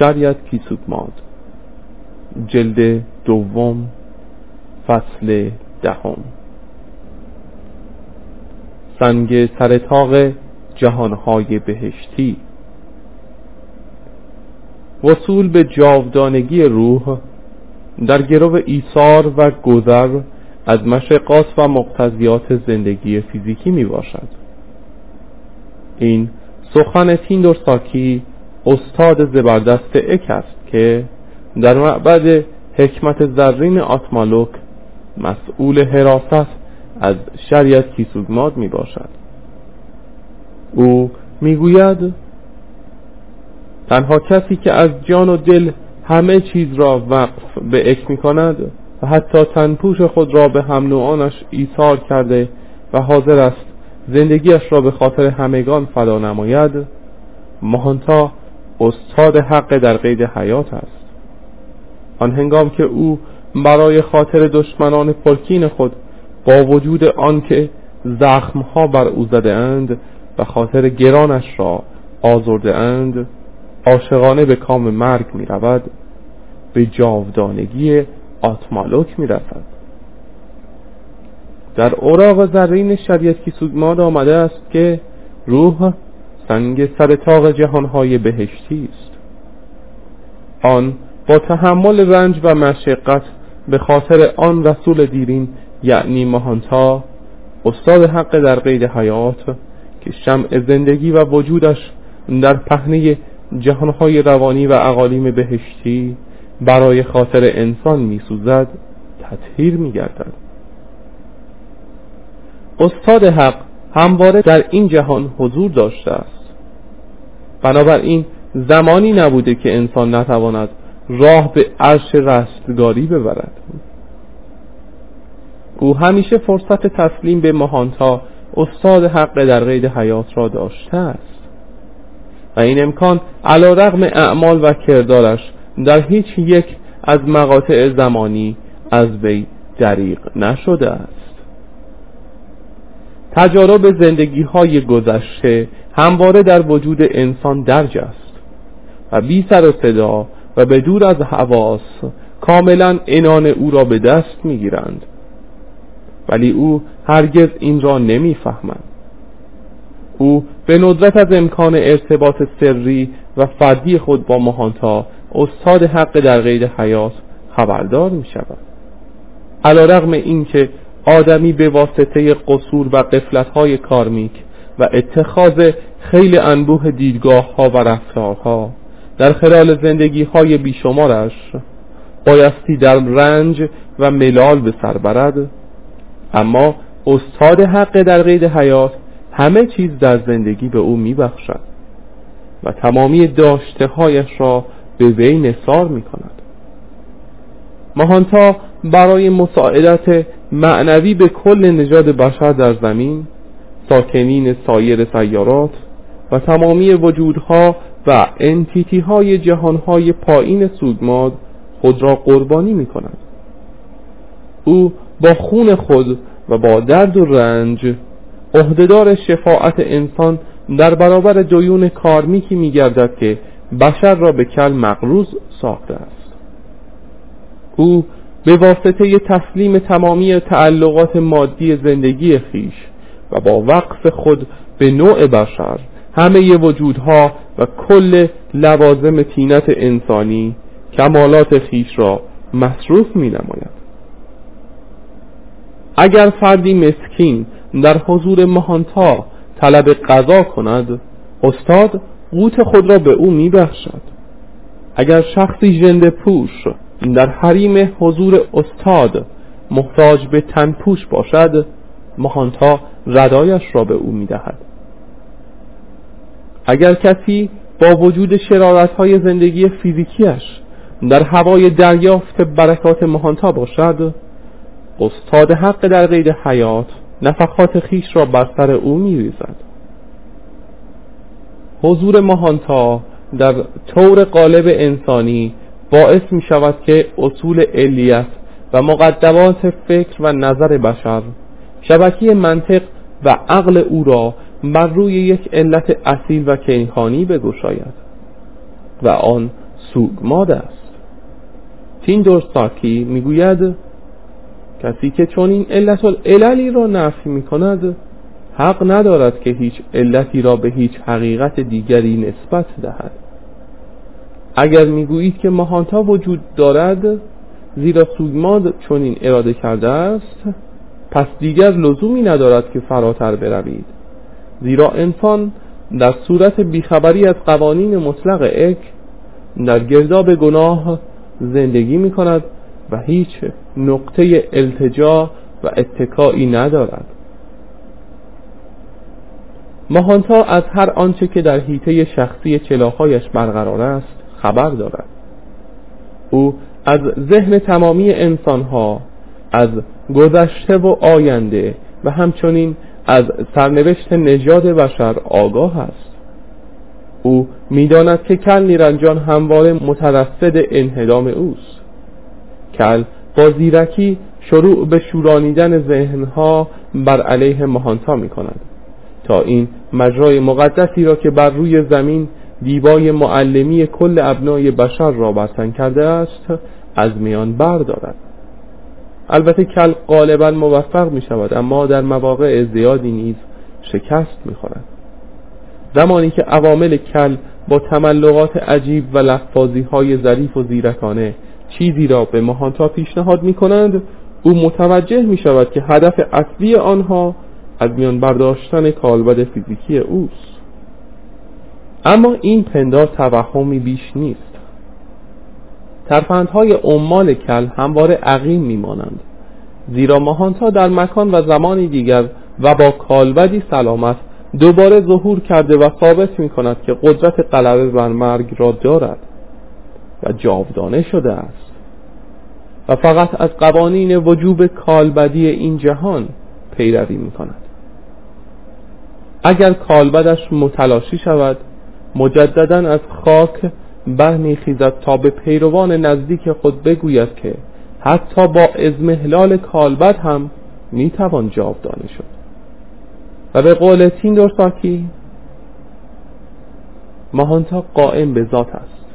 شریعت کیسوکماد جلد دوم فصل دهم. سنگ سرتاق جهانهای بهشتی. وصول به جاودانگی روح در گرو ایثار و گذر از مشقات و مقتضیات زندگی فیزیکی می باشد این سخن تیندور ساکی استاد زبردست اک است که در معبد حکمت زرین آتمالوک مسئول حراست از شریعت کیسوگماد می باشد. او می‌گوید تنها کسی که از جان و دل همه چیز را وقف به اک می کند و حتی تنپوش خود را به هم نوعانش ایثار کرده و حاضر است زندگیش را به خاطر همگان فدا نماید مهانتا استاد حق در قید حیات است. آن هنگام که او برای خاطر دشمنان پرکین خود با وجود آنکه زخمها بر او زده اند و خاطر گرانش را آزرده اند عاشقانه به کام مرگ می رود به جاودانگی آتمالوک می رسد در اوراق زرین شریعت کی سودماد آمده است که روح سنگ سر تاق جهانهای بهشتی است. آن با تحمل رنج و مشقت به خاطر آن رسول دیرین یعنی مهانتا استاد حق در قید حیات که شمع زندگی و وجودش در پهنه جهانهای روانی و اقالیم بهشتی برای خاطر انسان میسوزد تطهیر میگردد. استاد حق همواره در این جهان حضور داشته است. بنابراین زمانی نبوده که انسان نتواند راه به عرش رستگاری ببرد. او همیشه فرصت تسلیم به مهانتا استاد حق در قید حیات را داشته است. و این امکان علا رغم اعمال و کردارش در هیچ یک از مقاطع زمانی از وی دریغ نشده است. تجارب زندگی های گذشته همواره در وجود انسان درج است و بی سر و صدا و به دور از حواس کاملا انان او را به دست می‌گیرند. ولی او هرگز این را نمی‌فهمد. او به ندرت از امکان ارتباط سری و فردی خود با مهانتا استاد حق در قید حیات خبردار می شود علا رغم این که آدمی به واسطه قصور و قفلت های کارمیک و اتخاذ خیلی انبوه دیدگاه ها و رفتارها در خلال زندگی های بیشمارش بایستی در رنج و ملال به سر برد. اما استاد حق در قید حیات همه چیز در زندگی به او میبخشد و تمامی داشته هایش را به وی نصار می کند مهانتا برای مساعدت معنوی به کل نژاد بشر در زمین ساکنین سایر سیارات و تمامی وجودها و انتیتی های جهانهای پایین سودماد خود را قربانی می کند او با خون خود و با درد و رنج عهدهدار شفاعت انسان در برابر دیون کارمیکی می گردد که بشر را به کل مقروض ساخته است. او به واسطه تسلیم تمامی تعلقات مادی زندگی خیش و با وقف خود به نوع بشر همه وجودها و کل لوازم تینت انسانی کمالات خیش را مصروف می نماید اگر فردی مسکین در حضور مهانتا طلب قضا کند استاد قوت خود را به او می بخشد اگر شخصی جند پوش در حریم حضور استاد محتاج به تنپوش باشد مهانتا ردایش را به او می دهد اگر کسی با وجود شرارت های زندگی فیزیکیش در هوای دریافت برکات مهانتا باشد استاد حق در قید حیات نفخات خیش را بر سر او میریزد. حضور مهانتا در طور قالب انسانی باعث می شود که اصول علیت و مقدمات فکر و نظر بشر شبکی منطق و عقل او را بر روی یک علت اصیل و کیهانی بگشاید و آن سوگماد است. تین ساکی می‌گوید کسی که چون این علت العللی را نفی می کند حق ندارد که هیچ علتی را به هیچ حقیقت دیگری نسبت دهد. اگر می‌گویید که ماهانتا وجود دارد زیرا سوگماد چون این اراده کرده است پس دیگر لزومی ندارد که فراتر بروید. زیرا انسان در صورت بیخبری از قوانین مطلق اک در گرداب گناه زندگی می کند و هیچ نقطه التجا و اتکایی ندارد. ماهانتا از هر آنچه که در حیطه شخصی چلاهایش برقرار است خبر دارد. او از ذهن تمامی انسانها از گذشته و آینده و همچنین از سرنوشت نژاد بشر آگاه است. او می‌داند که کل نیرنجان همواره مترصد انهدام اوست. کل با زیرکی شروع به شورانیدن ذهنها بر علیه مهانتا می کند تا این مجرای مقدسی را که بر روی زمین دیبای معلمی کل ابنای بشر را برسن کرده است از میان بردارد. البته کل غالبا موفق می شود اما در مواقع زیادی نیز شکست می خورد زمانی که عوامل کل با تملقات عجیب و لفظی های ظریف و زیرکانه چیزی را به مهانتا پیشنهاد می کنند او متوجه می شود که هدف اصلی آنها از میان برداشتن کالبد فیزیکی اوست. اما این پندار توهمی بیش نیست. ترفندهای عمال کل همواره عقیم میمانند زیرا ماهانتا در مکان و زمانی دیگر و با کالبدی سلامت دوباره ظهور کرده و ثابت می کند که قدرت غلبه بر مرگ را دارد و جاودانه شده است. و فقط از قوانین وجوب کالبدی این جهان پیروی می کند اگر کالبدش متلاشی شود مجددا از خاک برمیخیزد تا به پیروان نزدیک خود بگوید که حتی با ازمهلال کالبد هم می‌توان جاودانه شد. و به قول تیندورساکی ماهانتا قائم به ذات است.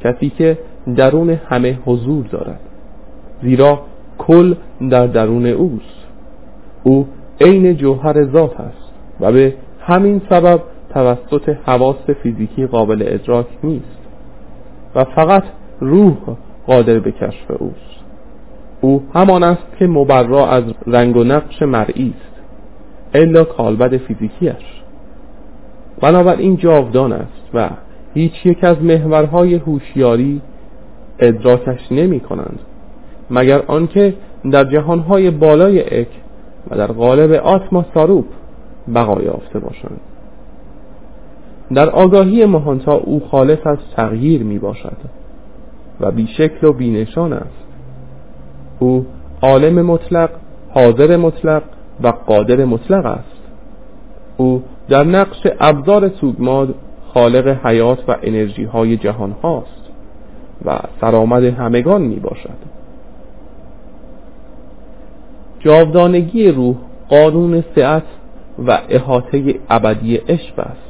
کسی که درون همه حضور دارد زیرا کل در درون اوست. او عین جوهر ذات است و به همین سبب توسط حواس فیزیکی قابل ادراک نیست و فقط روح قادر به کشف اوست. او همان است که مبرا از رنگ و نقش مرئی است الا کالبد فیزیکیش بنابراین جاودان است و هیچ یک از محورهای هوشیاری ادراکش نمی کنند مگر آنکه در جهانهای بالای اک و در قالب آتما ساروپ بقا یافته باشند. در آگاهی مهانتا او خالص از تغییر می باشد و بیشکل و بینشان است. او عالم مطلق حاضر مطلق و قادر مطلق است. او در نقش ابزار سوگماد خالق حیات و انرژی های جهان هاست و سرآمد همگان می باشد جاودانگی روح قانون سعت و احاطه ابدی عشق است.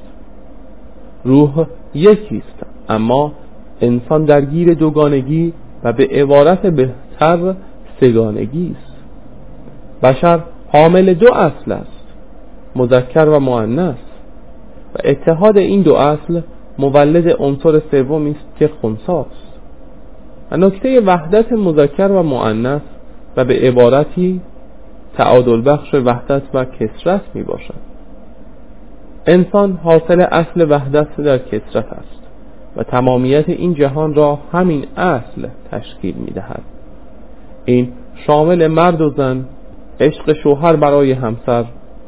روح یکی است اما انسان درگیر دوگانگی و به عبارت بهتر سگانگی است بشر حامل دو اصل است مذکر و مؤنث. و اتحاد این دو اصل مولد عنصر سومی است که خنثاست و نکته وحدت مذکر و مؤنث و به عبارتی تعادل بخش وحدت و کسرت می باشد انسان حاصل اصل وحدت در کسرت است و تمامیت این جهان را همین اصل تشکیل می دهد این شامل مرد و زن عشق شوهر برای همسر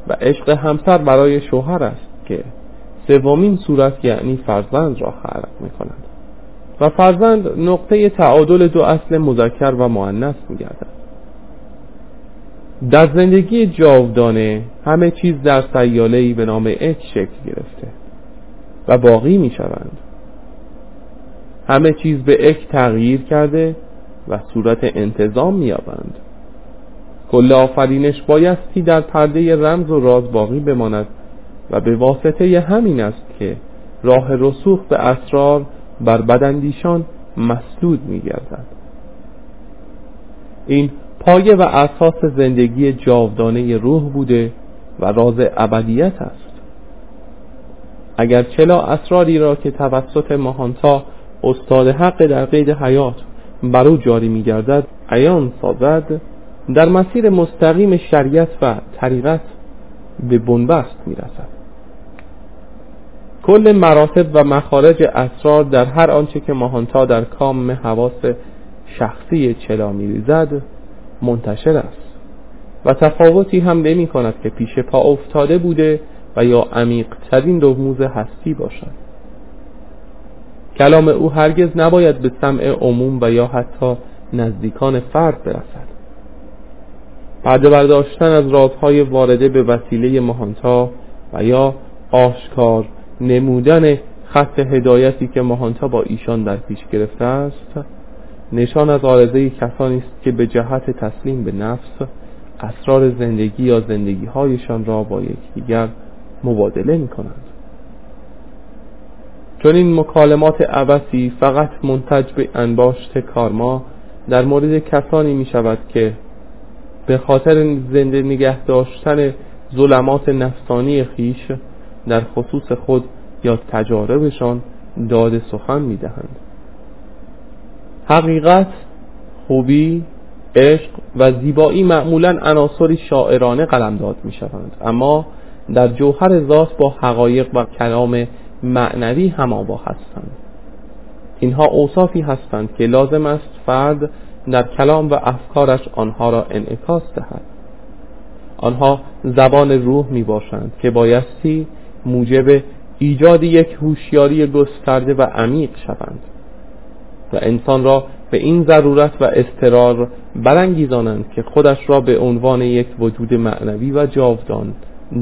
و عشق همسر برای شوهر است که سومین صورت یعنی فرزند را خلق می کند و فرزند نقطه تعادل دو اصل مذکر و مؤنث می گردد در زندگی جاودانه همه چیز در سیاله به نام اک شکل گرفته و باقی می شوند همه چیز به اک تغییر کرده و صورت انتظام می آبند کل آفرینش بایستی در پرده رمز و راز باقی بماند و به واسطه همین است که راه رسوخ به اسرار بر بدندیشان مسدود می گردد این پایه و اساس زندگی جاودانه روح بوده و راز ابدیت است. اگر چلا اسراری را که توسط ماهانتا استاد حق در قید حیات بر او جاری می گردد عیان سازد در مسیر مستقیم شریعت و طریقت به بنبست می رسد کل مراتب و مخارج اسرار در هر آنچه که ماهانتا در کام حواس شخصی چلا می ریزد منتشر است. و تفاوتی هم نمی کند که پیش پا افتاده بوده و یا عمیقترین رموز هستی باشد. کلام او هرگز نباید به سمع عموم و یا حتی نزدیکان فرد برسد. پرده برداشتن از رازهای وارده به وسیله مهانتا و یا آشکار نمودن خط هدایتی که مهانتا با ایشان در پیش گرفته است نشان از آرزه کسانی است که به جهت تسلیم به نفس اسرار زندگی یا زندگی هایشان را با یکدیگر مبادله می کنند چون این مکالمات عبسی فقط منتج به انباشت کارما در مورد کسانی می شود که به خاطر زنده نگه داشتن ظلمات نفسانی خیش در خصوص خود یا تجاربشان داد سخن می دهند حقیقت خوبی عشق و زیبایی معمولا عناصری شاعرانه قلمداد می شوند اما در جوهر ذات با حقایق و کلام معنوی همابا هستند. اینها اوصافی هستند که لازم است فرد در کلام و افکارش آنها را انعکاس دهد. آنها زبان روح می باشند که بایستی موجب ایجاد یک هوشیاری گسترده و عمیق شوند. و انسان را به این ضرورت و استرار برانگیزانند که خودش را به عنوان یک وجود معنوی و جاودان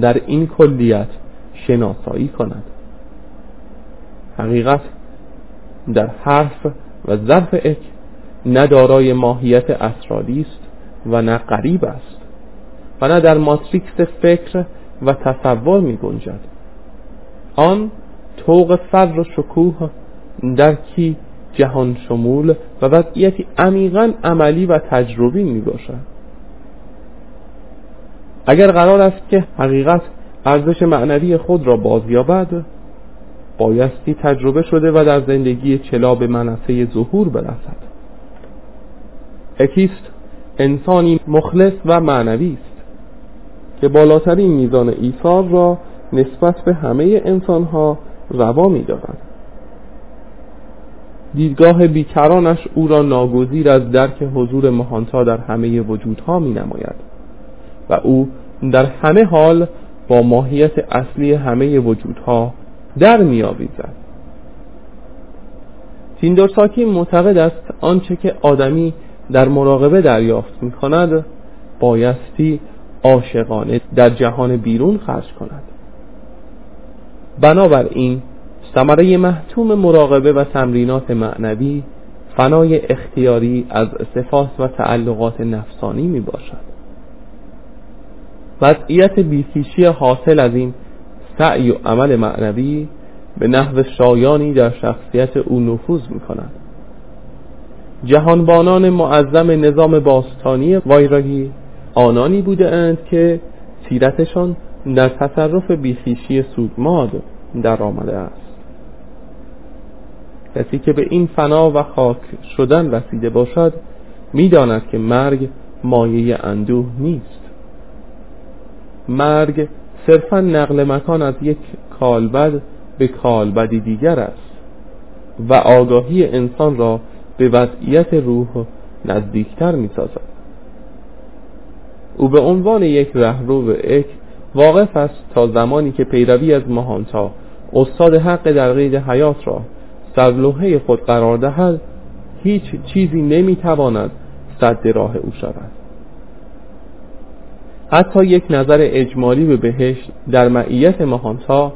در این کلیت شناسایی کند. حقیقت در حرف و ظرف اک نه دارای ماهیت اسراری است و نه غریب است و نه در ماتریکس فکر و تصور می گنجد. آن توق فر و شکوه در کی جهان شمول و وضعیتی عمیقا عملی و تجربی می باشد اگر قرار است که حقیقت ارزش معنوی خود را بازیابد بایستی تجربه شده و در زندگی چلا به منصه ظهور برسد. اکیست انسانی مخلص و معنوی است که بالاترین میزان ایثار را نسبت به همه انسانها روا می دارد دیدگاه بیکرانش او را ناگزیر از درک حضور مهانتا در همه وجودها می نماید و او در همه حال با ماهیت اصلی همه وجودها در می آویزد تیندورساکی معتقد است آنچه که آدمی در مراقبه دریافت می کند بایستی عاشقانه در جهان بیرون خرج کند. بنابراین ثمره محتوم مراقبه و تمرینات معنوی فنای اختیاری از صفات و تعلقات نفسانی می باشد. وضعیت بیسیشی حاصل از این سعی و عمل معنوی به نحو شایانی در شخصیت او نفوذ می کند. جهانبانان معظم نظام باستانی وایراگی آنانی بوده اند که سیرتشان در تصرف بیخیشی سودماد در آمده است. کسی که به این فنا و خاک شدن رسیده باشد می‌داند که مرگ مایه اندوه نیست. مرگ صرفا نقل مکان از یک کالبد به کالبدی دیگر است و آگاهی انسان را به وضعیت روح نزدیکتر می سازد او به عنوان یک رهرو به اک واقف است تا زمانی که پیروی از مهانتا استاد حق در قید حیات را سرلوحه خود قرار دهد هیچ چیزی نمی‌تواند صد راه او شود. حتی یک نظر اجمالی به بهشت در معیت مهانتا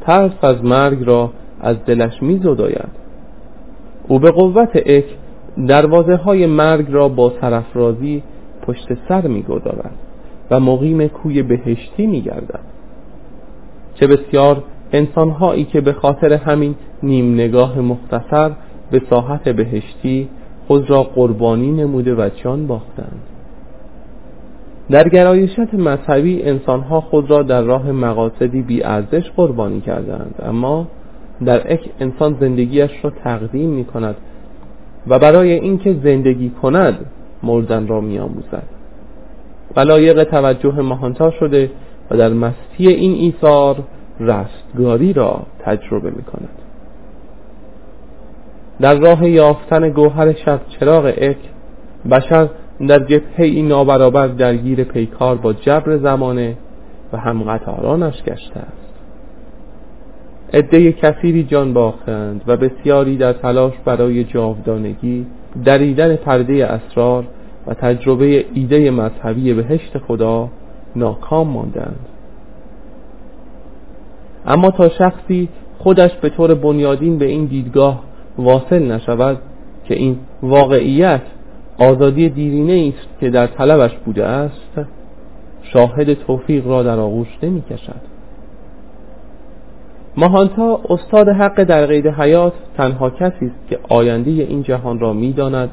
ترس از مرگ را از دلش می زداید او به قوت اک دروازه های مرگ را با سرفرازی پشت سر می گذارد و مقیم کوی بهشتی می گردد چه بسیار انسانهایی که به خاطر همین نیم نگاه مختصر به ساحت بهشتی خود را قربانی نموده و جان باختند. در گرایشت مذهبی انسانها خود را در راه مقاصدی بیارزش قربانی کردند اما در اک انسان زندگیش را تقدیم می کند و برای اینکه زندگی کند مردن را می آموزد. و توجه مهانتا شده و در مستی این ایثار رستگاری را تجربه می کند در راه یافتن گوهر شب چراغ اک بشر در جبهه ای نابرابر درگیر پیکار با جبر زمانه و همقطارانش گشته است. عده کثیری جان باختند و بسیاری در تلاش برای جاودانگی دریدن پرده اسرار و تجربه ایده مذهبی بهشت خدا ناکام ماندند. اما تا شخصی خودش به طور بنیادین به این دیدگاه واصل نشود که این واقعیت آزادی دیرینه است که در طلبش بوده است شاهد توفیق را در آغوش نمی کشد ماهانتا استاد حق در قید حیات تنها کسی است که آینده این جهان را می‌داند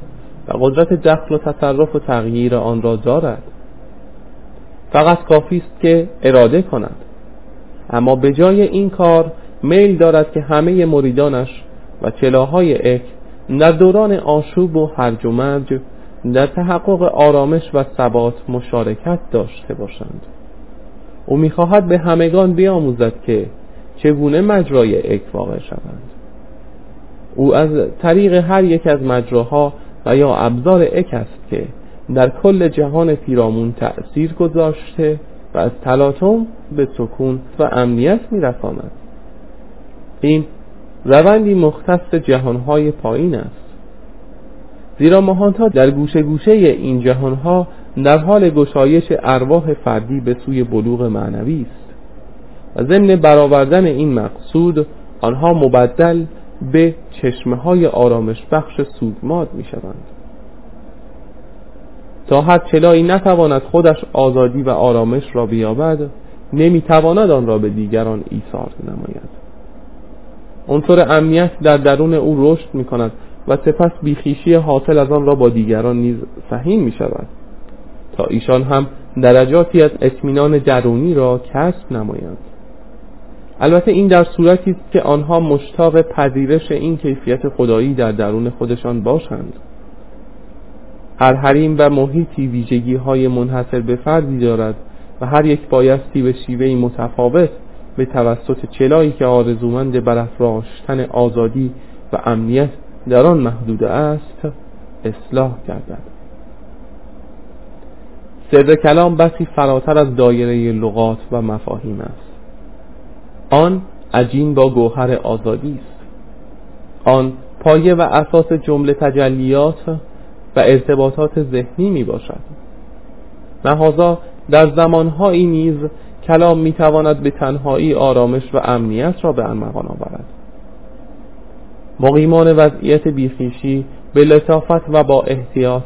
و قدرت دخل و تصرف و تغییر آن را دارد. فقط کافی است که اراده کند. اما به جای این کار میل دارد که همه مریدانش و چلاهای اک در دوران آشوب و هرج و مرج در تحقق آرامش و ثبات مشارکت داشته باشند. او می‌خواهد به همگان بیاموزد که چگونه مجرای اک واقع شوند. او از طریق هر یک از مجراها و یا ابزار اک است که در کل جهان پیرامون تأثیر گذاشته و از تلاطم به سکون و امنیت میرساند این روندی مختص جهانهای پایین است. زیرا ماهانتا در گوشه گوشه این جهانها در حال گشایش ارواح فردی به سوی بلوغ معنوی است. و ضمن برآوردن این مقصود آنها مبدل به چشمه های آرامش بخش سودماد می شوند تا هر چلایی نتواند خودش آزادی و آرامش را بیابد نمی‌تواند آن را به دیگران ایثار نماید. عنصر امنیت در درون او رشد می کند و سپس بیخیشی حاصل از آن را با دیگران نیز سهیم می شود تا ایشان هم درجاتی از اطمینان درونی را کسب نمایند. البته این در صورتی است که آنها مشتاق پذیرش این کیفیت خدایی در درون خودشان باشند. هر حریم و محیطی ویژگی های منحصر به فردی دارد و هر یک بایستی به شیوهی متفاوت به توسط چلایی که آرزومند برافراشتن آزادی و امنیت در آن محدود است اصلاح گردد. سر کلام بسی فراتر از دایره لغات و مفاهیم است. آن عجین با گوهر آزادی است. آن پایه و اساس جمله تجلیات ارتباطات ذهنی می باشد. مهازا در زمانهایی نیز کلام می تواند به تنهایی آرامش و امنیت را به ارمغان آورد. مقیمان وضعیت بیخیشی به لطافت و با احتیاط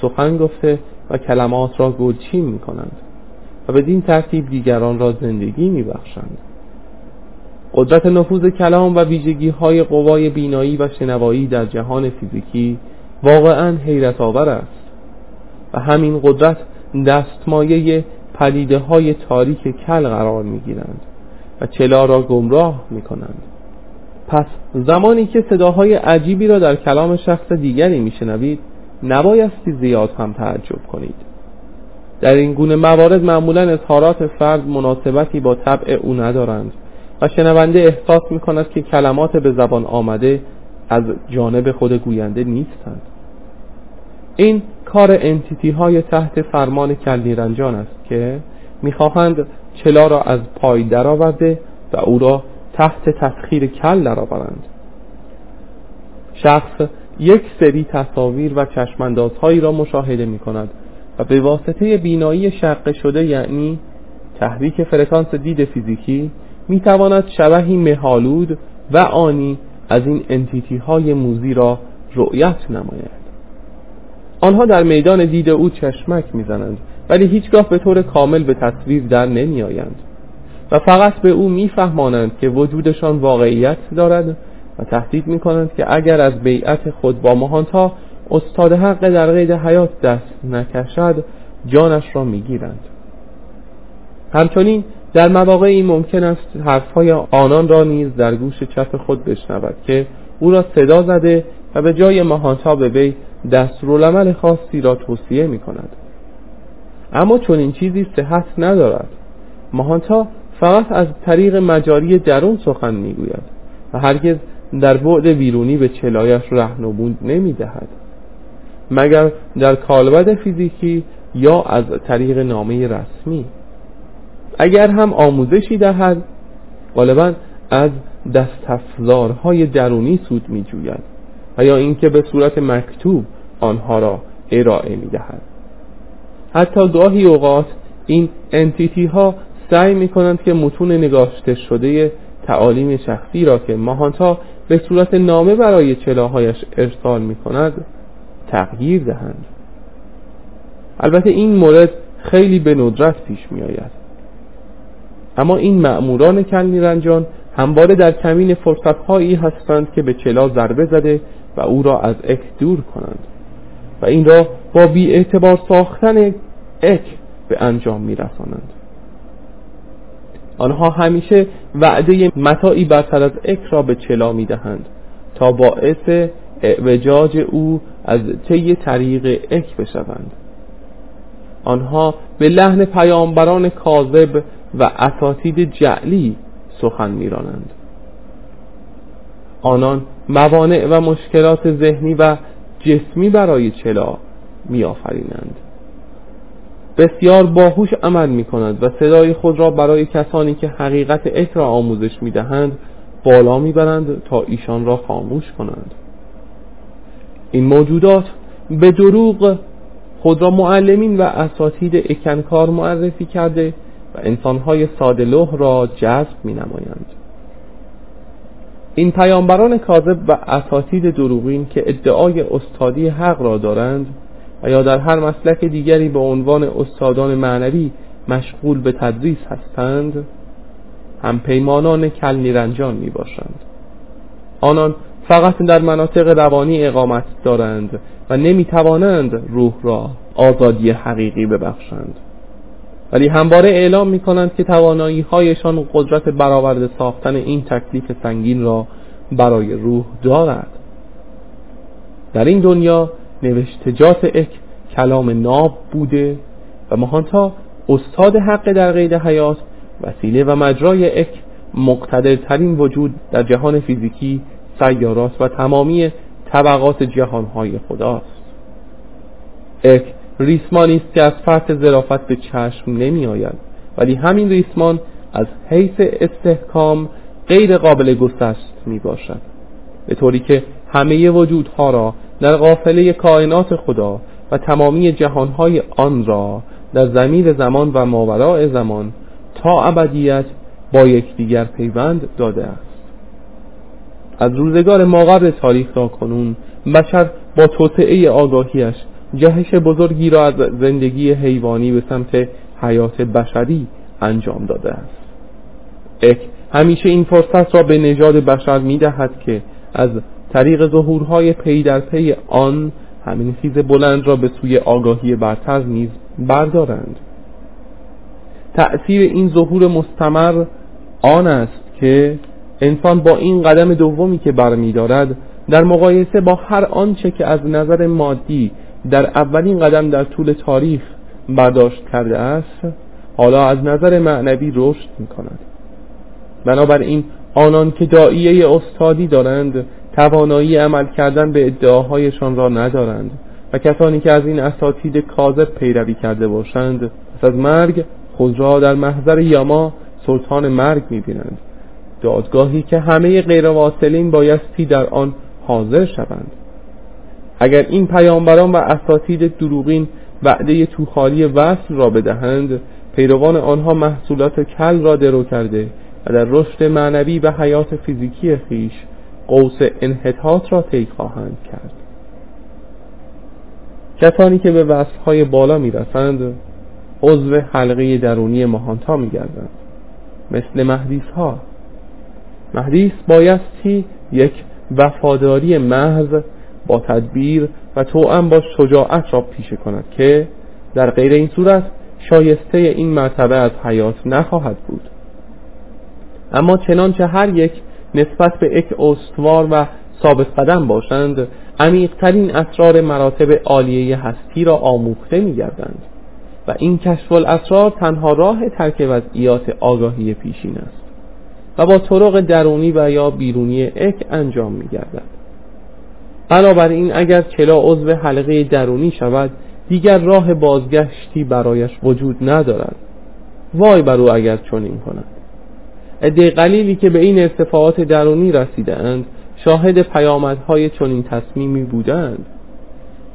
سخن گفته و کلمات را گلچین می کنند و بدین ترتیب دیگران را زندگی می بخشند. قدرت نفوذ کلام و ویژگی های قوای بینایی و شنوایی در جهان فیزیکی واقعا حیرت آور است. و همین قدرت دستمایه پدیده های تاریک کل قرار می گیرند و چلا را گمراه می کنند پس زمانی که صداهای عجیبی را در کلام شخص دیگری میشنوید نبایستی زیاد هم تعجب کنید. در این گونه موارد معمولا اظهارات فرد مناسبتی با طبع او ندارند و شنونده احساس می کند که کلمات به زبان آمده از جانب خود گوینده نیستند. این کار انتیتی های تحت فرمان کلیرنجان است که می‌خواهند چلا را از پای درآورده و او را تحت تسخیر کل درآورند. شخص یک سری تصاویر و چشماندازهایی را مشاهده می کند و به واسطه بینایی شقه شده یعنی تحریک فرکانس دید فیزیکی می تواند شبهی مهالود و آنی از این انتیتی های موزی را رؤیت نماید. آنها در میدان دید او چشمک می‌زنند ولی هیچگاه به طور کامل به تصویر در نمی آیند و فقط به او میفهمانند که وجودشان واقعیت دارد و تهدید می‌کنند که اگر از بیعت خود با مهانتا استاد حق در قید حیات دست نکشد جانش را می‌گیرند. همچنین در مواقعی ممکن است حرفهای آنان را نیز در گوش چپ خود بشنود که او را صدا زده و به جای مهانتا به وی دستورالعمل خاصی را توصیه می کند اما چون این چیزی صحت ندارد. مهانتا فقط از طریق مجاری درون سخن می‌گوید و هرگز در بعد بیرونی به چلایش رهنمود نمی‌دهد. مگر در کالبد فیزیکی یا از طریق نامه رسمی؟ اگر هم آموزشی دهد غالبا از دستفزارهای درونی سود می جوید و یا اینکه به صورت مکتوب آنها را ارائه می دهد حتی گاهی اوقات این انتیتی ها سعی می کنند که متون نگاشته شده تعالیم شخصی را که ماهانتا به صورت نامه برای چلاهایش ارسال می کند تغییر دهند. البته این مورد خیلی به ندرت پیش می آید اما این مأموران کلمیرنجان همواره در کمین فرصتهایی هستند که به چلا ضربه زده و او را از اک دور کنند و این را با بی اعتبار ساختن اک به انجام میرسانند. آنها همیشه وعده متاعی برتر از اک را به چلا می‌دهند تا باعث اعوجاج او از طی طریق اک بشوند. آنها به لحن پیامبران کاذب و اساتید جعلی سخن میرانند. آنان موانع و مشکلات ذهنی و جسمی برای چلا میآفرینند. بسیار باهوش عمل می کند و صدای خود را برای کسانی که حقیقت را آموزش می دهند بالا می برند تا ایشان را خاموش کنند. این موجودات به دروغ خود را معلمین و اساتید اکنکار معرفی کرده و انسانهای ساده را جذب می نمایند این پیامبران کاذب و اساتید دروغین که ادعای استادی حق را دارند و یا در هر مسلک دیگری به عنوان استادان معنوی مشغول به تدریس هستند هم پیمانان کل نیرنجان می باشند آنان فقط در مناطق روانی اقامت دارند و نمی توانند روح را آزادی حقیقی ببخشند. ولی همواره اعلام می کنند که توانایی هایشان قدرت برآورده ساختن این تکلیف سنگین را برای روح دارد. در این دنیا نوشتجات اک کلام ناب بوده و مهانتا استاد حق در قید حیات وسیله و مجرای اک مقتدرترین وجود در جهان فیزیکی سیارات و تمامی طبقات جهانهای خداست. اک ریسمانی است که از فرط ظرافت به چشم نمی آید ولی همین ریسمان از حیث استحکام غیر قابل گسست می باشد به طوری که همه وجودها را در قافله کائنات خدا و تمامی جهانهای آن را در زمین زمان و ماوراء زمان تا ابدیت با یکدیگر پیوند داده است. از روزگار ماقبل تاریخ تا کنون بشر با توسعه آگاهیش جهش بزرگی را از زندگی حیوانی به سمت حیات بشری انجام داده است. اک همیشه این فرصت را به نژاد بشر می دهد که از طریق ظهورهای پی در پی آن همین خیز بلند را به سوی آگاهی برتر نیز بردارند. تأثیر این ظهور مستمر آن است که انسان با این قدم دومی که برمیدارد در مقایسه با هر آنچه که از نظر مادی در اولین قدم در طول تاریخ برداشت کرده است حالا از نظر معنوی رشد می کند بنابراین آنان که دائیه استادی دارند توانایی عمل کردن به ادعاهایشان را ندارند و کسانی که از این اساتید کاذب پیروی کرده باشند پس از مرگ خود را در محضر یاما سلطان مرگ می‌بینند. دادگاهی که همه غیرواصلین بایستی در آن حاضر شوند. اگر این پیامبران و اساتید دروغین وعده توخالی وصل را بدهند پیروان آنها محصولات کل را درو کرده و در رشد معنوی و حیات فیزیکی خیش قوس انحطاط را طی خواهند کرد. کسانی که به وصفهای بالا می‌رسند عضو حلقه درونی ماهانتا میگردند مثل مهدیس ها مهدیس بایستی یک وفاداری محض با تدبیر و توأم با شجاعت را پیشه کند که در غیر این صورت شایسته این مرتبه از حیات نخواهد بود. اما چنانچه هر یک نسبت به یک استوار و ثابت قدم باشند عمیقترین اسرار مراتب عالیه هستی را آموخته میگردند و این کشف الاسرار تنها راه ترک وضعیات آگاهی پیشین است و با طرق درونی و یا بیرونی اک انجام میگردد. بنابراین اگر چلا عضو حلقه درونی شود دیگر راه بازگشتی برایش وجود ندارد. وای بر او اگر چنین کند. عده قلیلی که به این ارتفاعات درونی رسیدند شاهد پیامدهای چنین تصمیمی بودند.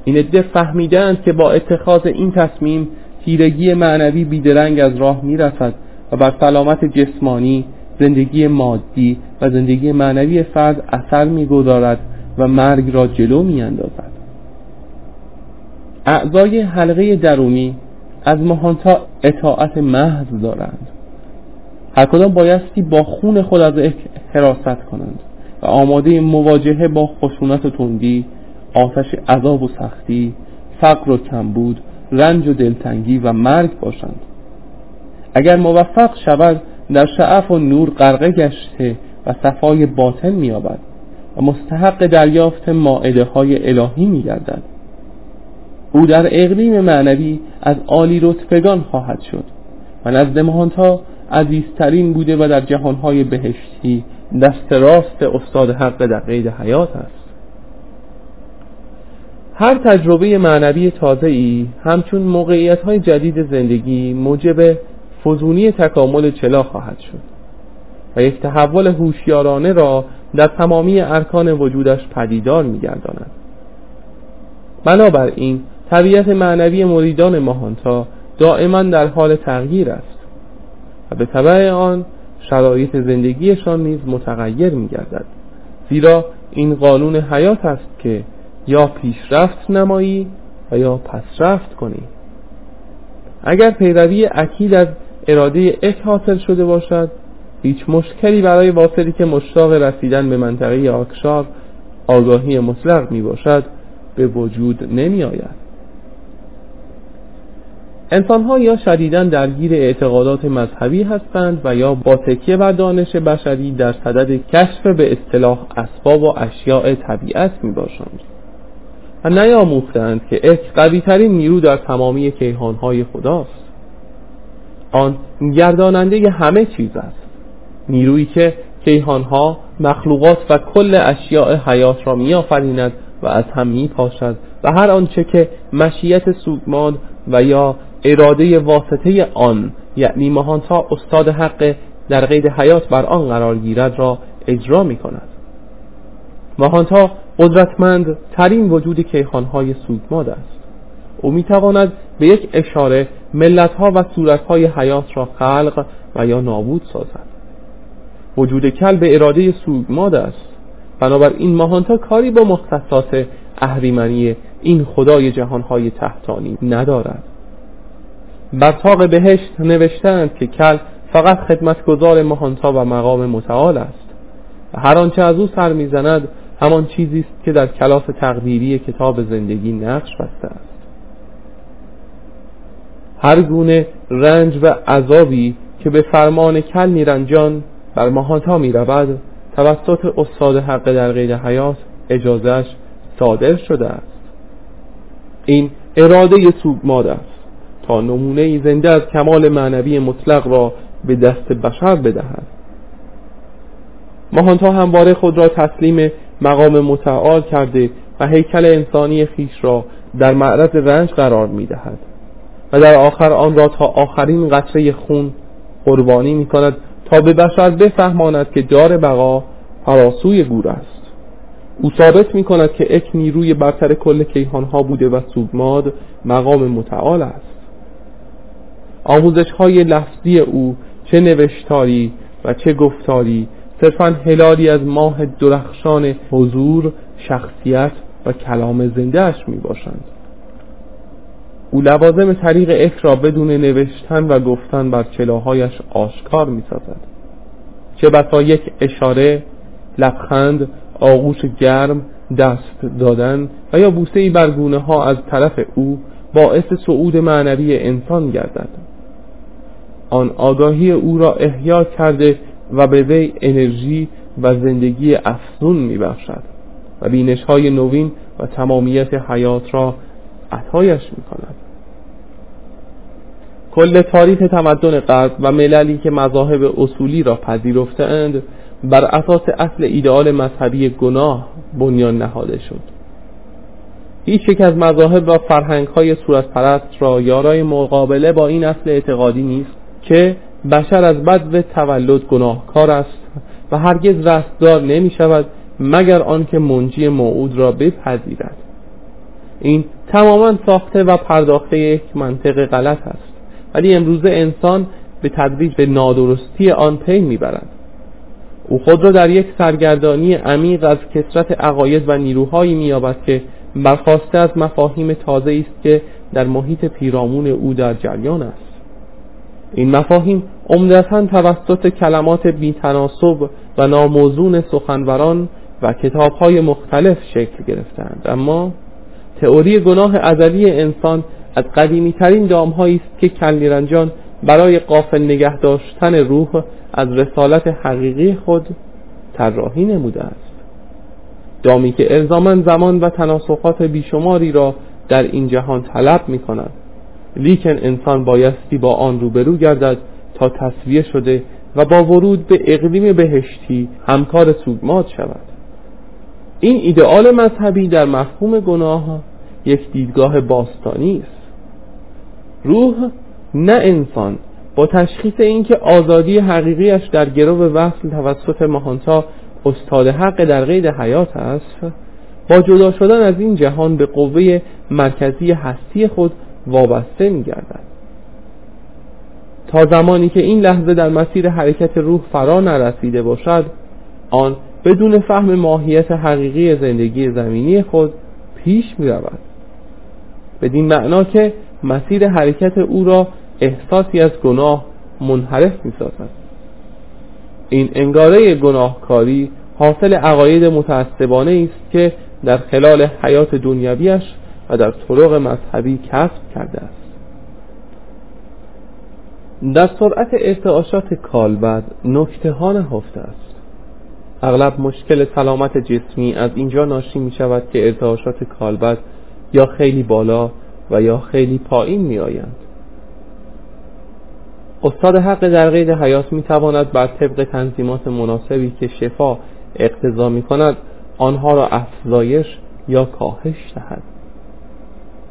این عده فهمیدند که با اتخاذ این تصمیم تیرگی معنوی بیدرنگ از راه می‌رسد و بر سلامت جسمانی زندگی مادی و زندگی معنوی فرد اثر می‌گذارد. و مرگ را جلو میاندازد. اعضای حلقه درونی از مهانتا اطاعت محض دارند. هر کدام بایستی با خون خود از حراست کنند و آماده مواجهه با خشونت و تندی آتش عذاب و سختی فقر و کمبود رنج و دلتنگی و مرگ باشند. اگر موفق شود در شعف و نور غرقه گشته و صفای باطن مییابد. مستحق دریافت ماعده های الهی میگردد. او در اقلیم معنوی از عالی رتبگان خواهد شد و نزد مهانتا عزیزترین بوده و در جهانهای بهشتی دست راست استاد حق در قید حیات است. هر تجربه معنوی تازه ای همچون موقعیت های جدید زندگی موجب فزونی تکامل چلا خواهد شد. و یک تحول هوشیارانه را در تمامی ارکان وجودش پدیدار میگرداند. بنابراین طبیعت معنوی مریدان ماهانتا دائما در حال تغییر است و به طبع آن شرایط زندگیشان نیز متغیر می گردد زیرا این قانون حیات است که یا پیشرفت نمایی و یا پسرفت کنی. اگر پیروی اکید از اراده اک حاصل شده باشد هیچ مشکلی برای واصلی که مشتاق رسیدن به منطقه آکشار آگاهی مطلق می باشد به وجود نمی آید انسان ها یا شدیدن درگیر اعتقادات مذهبی هستند و یا با تکیه بر دانش بشری در صدد کشف به اصطلاح اسباب و اشیاء طبیعت می باشند و نیاموختند که اک قوی ترین نیرو در تمامی کیهان های خداست. آن گرداننده همه چیز است. نیرویی که کیهان ها مخلوقات و کل اشیاء حیات را میآفریند و از هم می پاشد و هر آنچه که مشیت سوگماد و یا اراده واسطه آن یعنی مهانتا استاد حق در قید حیات بر آن قرار گیرد را اجرا می کند ماهانتا قدرتمند ترین وجود کیخانهای سودماد است. او می تواند به یک اشاره ملتها و صورتهای حیات را خلق و یا نابود سازد. وجود کل به اراده سودماد است. بنابراین ماهانتا کاری با مختصات اهریمنی این خدای جهانهای تحتانی ندارد. بر طاق بهشت نوشتند که کل فقط خدمتگزار مهانتا و مقام متعال است. و هر آنچه از او سر می‌زند همان چیزی است که در کلاس تقدیری کتاب زندگی نقش بسته است. هر گونه رنج و عذابی که به فرمان کل نیرنجان بر مهانتا می رود توسط استاد حق در غیر حیات اجازش صادر شده است. این اراده سوگماد است تا نمونه زنده از کمال معنوی مطلق را به دست بشر بدهد. ماهانتا همواره خود را تسلیم مقام متعال کرده و هیکل انسانی خیش را در معرض رنج قرار می دهد و در آخر آن را تا آخرین قطره خون قربانی می کند تا به بشر بفهماند که دار بقا فراسوی گور است. او ثابت می کند که اک نیروی برتر کل کیهان ها بوده و سوگماد مقام متعال است. آموزش های لفظی او چه نوشتاری و چه گفتاری صرفا هلالی از ماه درخشان حضور شخصیت و کلام زندهش می باشند او لوازم طریق اک را بدون نوشتن و گفتن بر چلاهایش آشکار می سازد چه بسا یک اشاره لبخند آغوش گرم دست دادن و یا بوسه بر گونه ها از طرف او باعث صعود معنوی انسان گردد. آن آگاهی او را احیا کرده و به وی انرژی و زندگی افزون می بخشد و بینش های نوین و تمامیت حیات را عطایش می کند کل تاریخ تمدن غرب و مللی که مذاهب اصولی را پذیرفتهاند بر اساس اصل ایدئال مذهبی گناه بنیان نهاده شد. هیچ یک از مذاهب و فرهنگ های را یارای مقابله با این اصل اعتقادی نیست که بشر از بد تولد گناهکار است و هرگز رستگار نمی شود مگر آنکه منجی موعود را بپذیرد. این تماما ساخته و پرداخته یک منطق غلط است. ولی امروزه انسان به تدریج به نادرستی آن پی می‌برد. او خود را در یک سرگردانی عمیق از کسرت عقاید و نیروهایی مییابد که برخواسته از مفاهیم تازه است که در محیط پیرامون او در جریان است. این مفاهیم عمدتا توسط کلمات بیتناسب و ناموزون سخنوران و کتابهای مختلف شکل گرفتند اما تئوری گناه ازلی انسان از قدیمی ترین دامهایی است که کلیرنجان برای قافل نگه داشتن روح از رسالت حقیقی خود طراحی نموده است. دامی که الزاما زمان و تناسخات بیشماری را در این جهان طلب می کند لیکن انسان بایستی با آن روبرو گردد تا تصویه شده و با ورود به اقلیم بهشتی همکار سوگمات شود. این ایدئال مذهبی در مفهوم گناه یک دیدگاه باستانی است. روح نه انسان. با تشخیص اینکه آزادی حقیقیش در گرو وصل توسط ماهانتا استاد حق در قید حیات است با جدا شدن از این جهان به قوه مرکزی هستی خود وابسته می گردد تا زمانی که این لحظه در مسیر حرکت روح فرا نرسیده باشد آن بدون فهم ماهیت حقیقی زندگی زمینی خود پیش می رود بدین معنا که مسیر حرکت او را احساسی از گناه منحرف می سازد این انگاره گناهکاری حاصل عقاید متعصبانه است که در خلال حیات دنیویش و در طرق مذهبی کسب کرده است. در سرعت ارتعاشات کالبد نکته ها نهفته است. اغلب مشکل سلامت جسمی از اینجا ناشی می شود که ارتعاشات کالبد یا خیلی بالا و یا خیلی پایین می آیند. استاد حق در قید حیات می تواند بر طبق تنظیمات مناسبی که شفا اقتضا می کند آنها را افزایش یا کاهش دهد.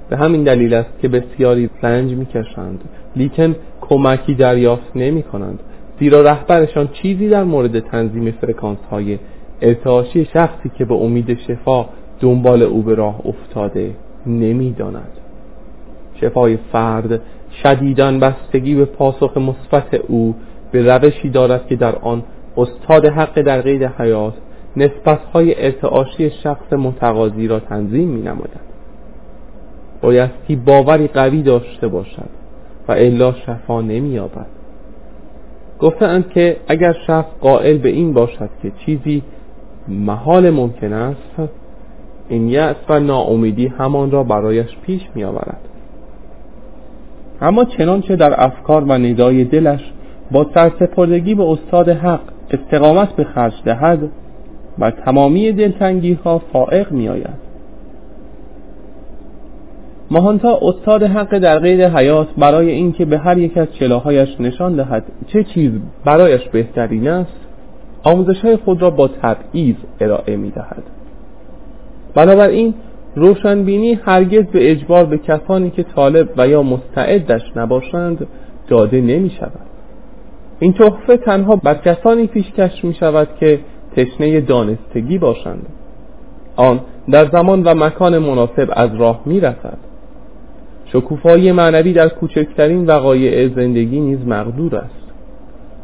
به همین دلیل است که بسیاری رنج می‌کشند لیکن کمکی دریافت نمی کنند. زیرا رهبرشان چیزی در مورد تنظیم فرکانس های ارتعاشی شخصی که به امید شفا دنبال او به راه افتاده نمی‌داند. شفای فرد شدیدان بستگی به پاسخ مثبت او به روشی دارد که در آن استاد حق در قید حیات نسبت های ارتعاشی شخص متقاضی را تنظیم می نماید بایستی باوری قوی داشته باشد و الا شفا نمییابد. گفتند که اگر شخص قائل به این باشد که چیزی محال ممکن است این یأس و ناامیدی همان را برایش پیش می آورد اما چنانچه در افکار و ندای دلش با سرسپردگی به استاد حق استقامت به خرج دهد و تمامی دلتنگی ها فائق می آید ماهانتا استاد حق در قید حیات برای اینکه به هر یک از چلاهایش نشان دهد چه چیز برایش بهترین است آموزش های خود را با تبعیض ارائه می دهد بنابراین روشنبینی هرگز به اجبار به کسانی که طالب و یا مستعدش نباشند داده نمی شود این تحفه تنها بر کسانی پیشکش می شود که تشنه دانستگی باشند. آن در زمان و مکان مناسب از راه می رسد شکوفایی معنوی در کوچکترین وقایع زندگی نیز مقدور است.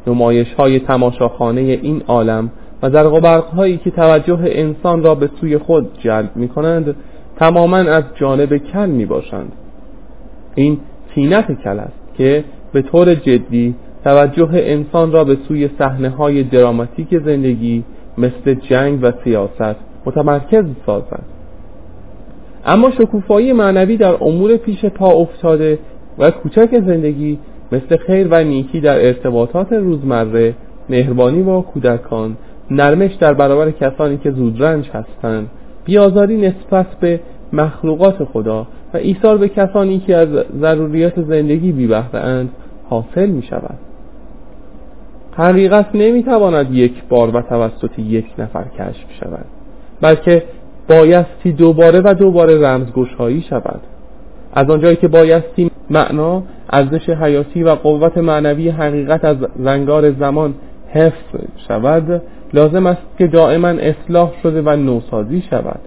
نمایش های تماشاخانه این عالم و در هایی که توجه انسان را به سوی خود جلب می کنند تماما از جانب کل می باشند این تینت کل است که به طور جدی توجه انسان را به سوی صحنه های دراماتیک زندگی مثل جنگ و سیاست متمرکز سازد. اما شکوفایی معنوی در امور پیش پا افتاده و کوچک زندگی مثل خیر و نیکی در ارتباطات روزمره مهربانی با کودکان نرمش در برابر کسانی که زودرنج هستند. بیازاری نسبت به مخلوقات خدا و ایثار به کسانی که از ضروریات زندگی بی اند حاصل می شود حقیقت نمی تواند یک بار و توسط یک نفر کشف شود بلکه بایستی دوباره و دوباره رمزگشایی شود. از آنجایی که بایستی معنا ارزش حیاتی و قوت معنوی حقیقت از رنگار زمان حفظ شود لازم است که دائما اصلاح شده و نوسازی شود.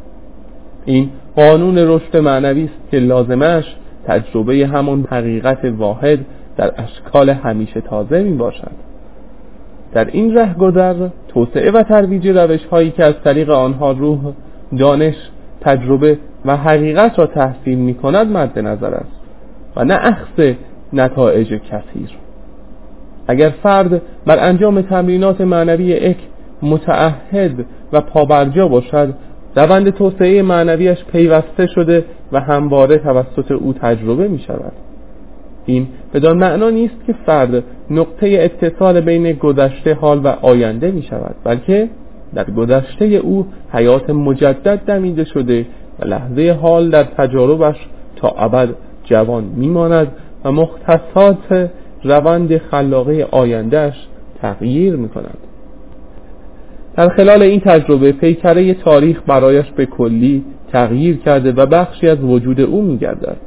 این قانون رشد معنوی است که لازمش تجربه همون حقیقت واحد در اشکال همیشه تازه می باشد در این ره گذر توسعه و ترویج روش هایی که از طریق آنها روح دانش تجربه و حقیقت را تحصیل می کند مد نظر است و نه اخذ نتایج کثیر. اگر فرد بر انجام تمرینات معنوی اک متعهد و پابرجا باشد روند توسعه معنویش پیوسته شده و همواره توسط او تجربه می شود این بدان معنا نیست که فرد نقطه اتصال بین گذشته حال و آینده می شود بلکه در گذشته او حیات مجدد دمیده شده و لحظه حال در تجاربش تا ابد جوان میماند و مختصات روند خلاقه آیندهش تغییر می کند در خلال این تجربه پیکره تاریخ برایش به کلی تغییر کرده و بخشی از وجود او می گردد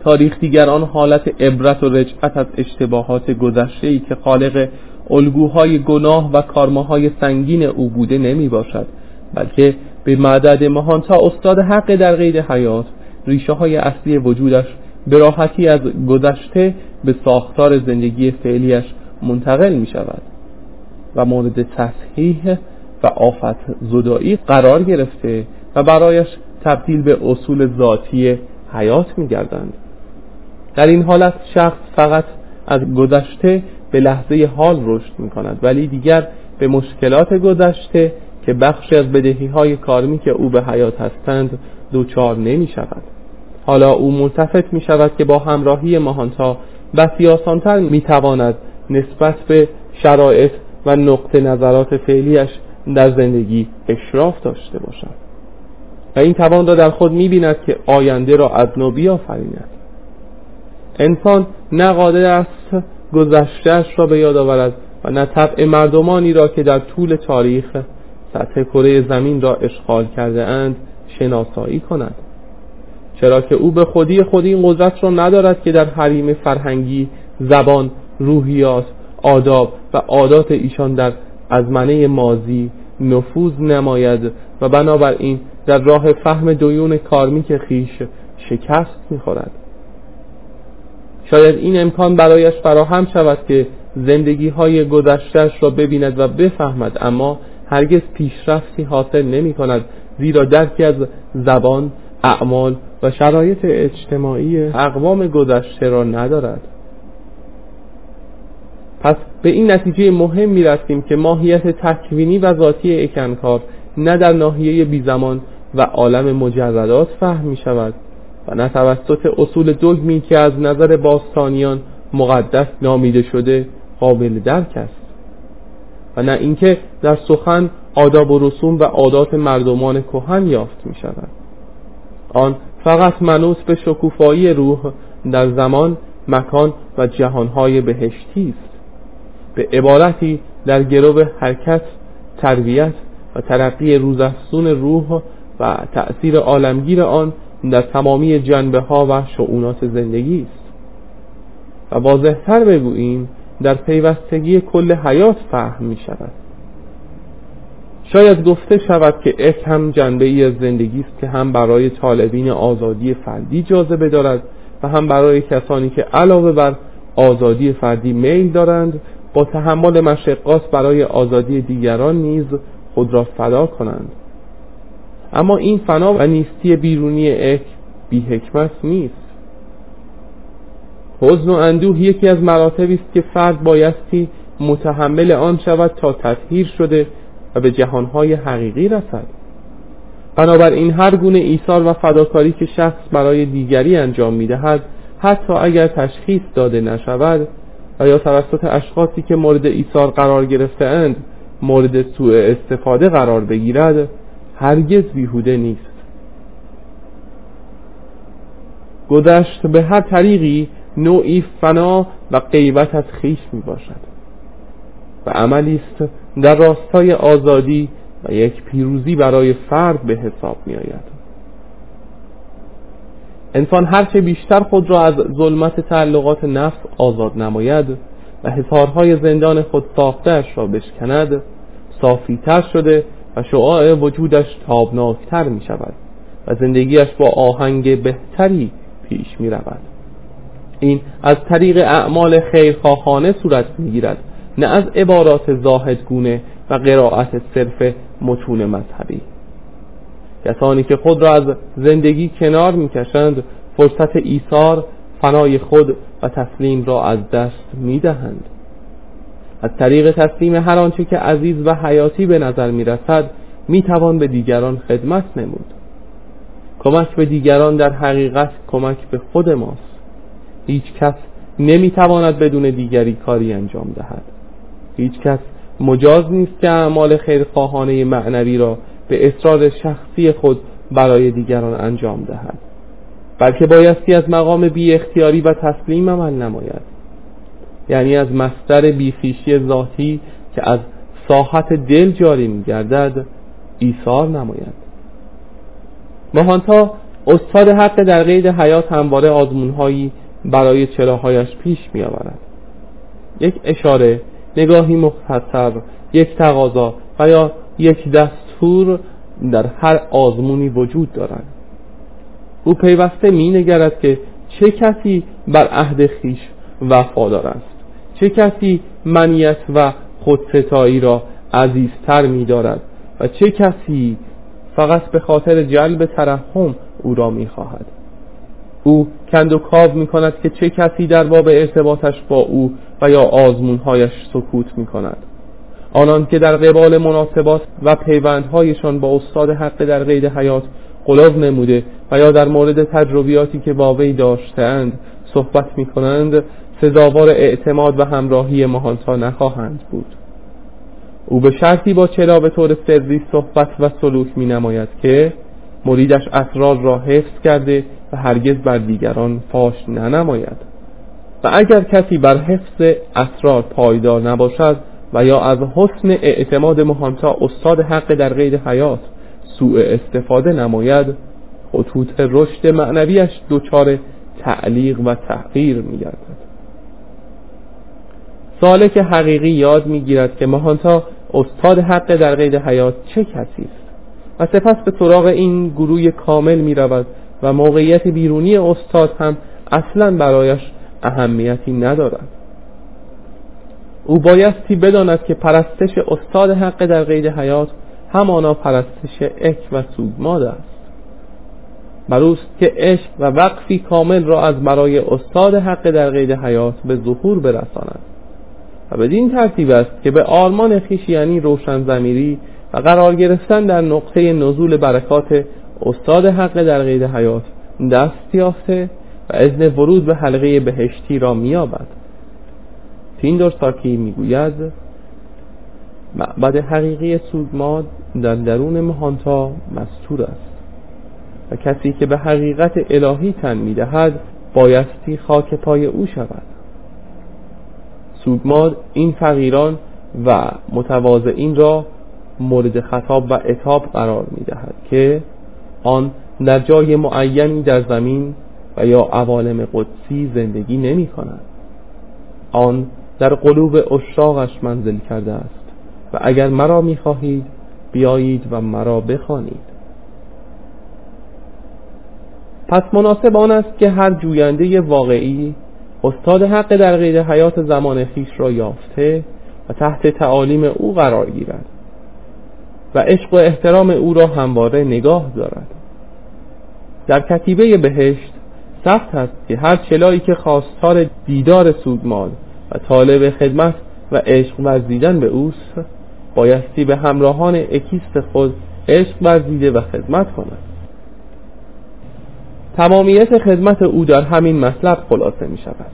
تاریخ دیگر آن حالت عبرت و رجعت از اشتباهات گذشته که خالق الگوهای گناه و کارماهای سنگین او بوده نمی باشد بلکه به مدد مهانتا استاد حق در قید حیات ریشه های اصلی وجودش به راحتی از گذشته به ساختار زندگی فعلیش منتقل می شود و مورد تصحیح و آفت زدایی قرار گرفته و برایش تبدیل به اصول ذاتی حیات می گردند در این حالت شخص فقط از گذشته به لحظه حال رشد می کند ولی دیگر به مشکلات گذشته که بخشی از بدهی های کارمی که او به حیات هستند دوچار نمی شود حالا او ملتفت می شود که با همراهی ماهانتا بسی آسانتر می تواند نسبت به شرایط و نقطه نظرات فعلیش در زندگی اشراف داشته باشد و این توان را در خود می بیند که آینده را از نو بیافریند. انسان نه قادر است گذشتهش را به یاد آورد و نه طبع مردمانی را که در طول تاریخ سطح کره زمین را اشغال کرده اند شناسایی کند. چرا که او به خودی خودی این قدرت را ندارد که در حریم فرهنگی زبان روحیات آداب و عادات ایشان در ازمنه مازی نفوذ نماید و بنابراین در راه فهم دیون کارمیک خیش شکست می‌خورد. شاید این امکان برایش فراهم شود که زندگی های گذشتش را ببیند و بفهمد اما هرگز پیشرفتی حاصل نمی کند زیرا درکی از زبان، اعمال و شرایط اجتماعی اقوام گذشته را ندارد. پس به این نتیجه مهم می رسیم که ماهیت تکوینی و ذاتی اکنکار نه در ناحیه بیزمان و عالم مجردات فهم می شود و نه توسط اصول دگمی که از نظر باستانیان مقدس نامیده شده قابل درک است و نه اینکه در سخن آداب و رسوم و عادات مردمان کهن یافت می شود. آن فقط منوس به شکوفایی روح در زمان مکان و جهانهای بهشتی است. به عبارتی در گرو حرکت تربیت و ترقی روزافزون روح و تأثیر عالمگیر آن در تمامی جنبه ها و شعونات زندگی است. و واضحتر بگوییم در پیوستگی کل حیات فهم می شود شاید گفته شود که اک هم جنبه ای از زندگی است که هم برای طالبین آزادی فردی جاذبه دارد و هم برای کسانی که علاوه بر آزادی فردی میل دارند تحمل مشقات برای آزادی دیگران نیز خود را فدا کنند. اما این فنا و نیستی بیرونی اک بی حکمت نیست. حزن و اندوه یکی از مراتبی است که فرد بایستی متحمل آن شود تا تطهیر شده و به جهانهای حقیقی رسد. بنابراین هر گونه ایثار و فداکاری که شخص برای دیگری انجام می‌دهد حتی اگر تشخیص داده نشود و یا توسط اشخاصی که مورد ایثار قرار گرفتهاند مورد سوء استفاده قرار بگیرد هرگز بیهوده نیست. گذشت به هر طریقی نوعی فنا و غیبت از خیش می باشد و عملی است در راستای آزادی و یک پیروزی برای فرد به حساب می آید انسان هرچه بیشتر خود را از ظلمت تعلقات نفس آزاد نماید و حسارهای زندان خود ساختهش را بشکند صافیتر شده و شعاع وجودش تابناکتر می شود و زندگیش با آهنگ بهتری پیش می رود این از طریق اعمال خیرخواهانه صورت می گیرد نه از عبارات زاهدگونه و قرائت صرف متون مذهبی. کسانی که خود را از زندگی کنار می‌کشند فرصت ایثار فنای خود و تسلیم را از دست می‌دهند. از طریق تسلیم هر آنچه که عزیز و حیاتی به نظر می‌رسد می‌توان به دیگران خدمت نمود. کمک به دیگران در حقیقت کمک به خود ماست. هیچ کس نمی‌تواند بدون دیگری کاری انجام دهد. هیچ کس مجاز نیست که اعمال خیرخواهانه معنوی را به اصرار شخصی خود برای دیگران انجام دهد. بلکه بایستی از مقام بی اختیاری و تسلیم عمل نماید. یعنی از مستر بیخیشی ذاتی که از ساحت دل جاری می گردد ایثار نماید. ماهانتا استاد حق در قید حیات همواره آزمونهایی برای چراهایش پیش می آورد یک اشاره نگاهی مختصر یک تقاضا و یا یک دستور در هر آزمونی وجود دارد او پیوسته می نگرد که چه کسی بر عهد خیش وفادار است چه کسی منیت و خودستایی را عزیزتر می دارد و چه کسی فقط به خاطر جلب ترحم او را می خواهد او کند و کاو می کند که چه کسی در باب ارتباطش با او و یا آزمونهایش سکوت می کند آنان که در قبال مناسبات و پیوندهایشان با استاد حق در قید حیات قلوب نموده و یا در مورد تجربیاتی که با وی داشتهاند صحبت می کنند سزاوار اعتماد و همراهی مهانتا نخواهند بود. او به شرطی با چرا به طور سری صحبت و سلوک می نماید که مریدش اسرار را حفظ کرده و هرگز بر دیگران فاش ننماید. و اگر کسی بر حفظ اسرار پایدار نباشد و یا از حسن اعتماد مهانتا استاد حق در قید حیات سوء استفاده نماید خطوط رشد معنویش دچار تعلیق و تحقیر میگردد. سالک حقیقی یاد می‌گیرد که مهانتا استاد حق در قید حیات چه کسی است و سپس به سراغ این گروه کامل می رود و موقعیت بیرونی استاد هم اصلا برایش اهمیتی ندارد. او بایستی بداند که پرستش استاد حق در قید حیات همانا پرستش اک و سوگماد است. بروست که عشق و وقفی کامل را از برای استاد حق در قید حیات به ظهور برساند. و بدین ترتیب است که به آرمان خیش یعنی روشن زمیری و قرار گرفتن در نقطه نزول برکات استاد حق در قید حیات دست یافته و اذن ورود به حلقه بهشتی را میابد تیندور ساکی می‌گوید معبد حقیقی سوگماد در درون مهانتا مستور است. و کسی که به حقیقت الهی تن می‌دهد بایستی خاک پای او شود. سوگماد این فقیران و متواضعین را مورد خطاب و اتاب قرار می دهد که آن در جای معینی در زمین و یا عوالم قدسی زندگی نمی کند آن در قلوب اشاقش منزل کرده است. و اگر مرا می خواهید بیایید و مرا بخوانید. پس مناسب آن است که هر جوینده واقعی استاد حق در غیر حیات زمان خیش را یافته و تحت تعالیم او قرار گیرد و عشق و احترام او را همواره نگاه دارد. در کتیبه بهشت ثبت است که هر چلایی که خواستار دیدار سودمال و طالب خدمت و عشق ورزیدن به اوست بایستی به همراهان اکیست خود عشق ورزیده و خدمت کند. تمامیت خدمت او در همین مطلب خلاصه می شود.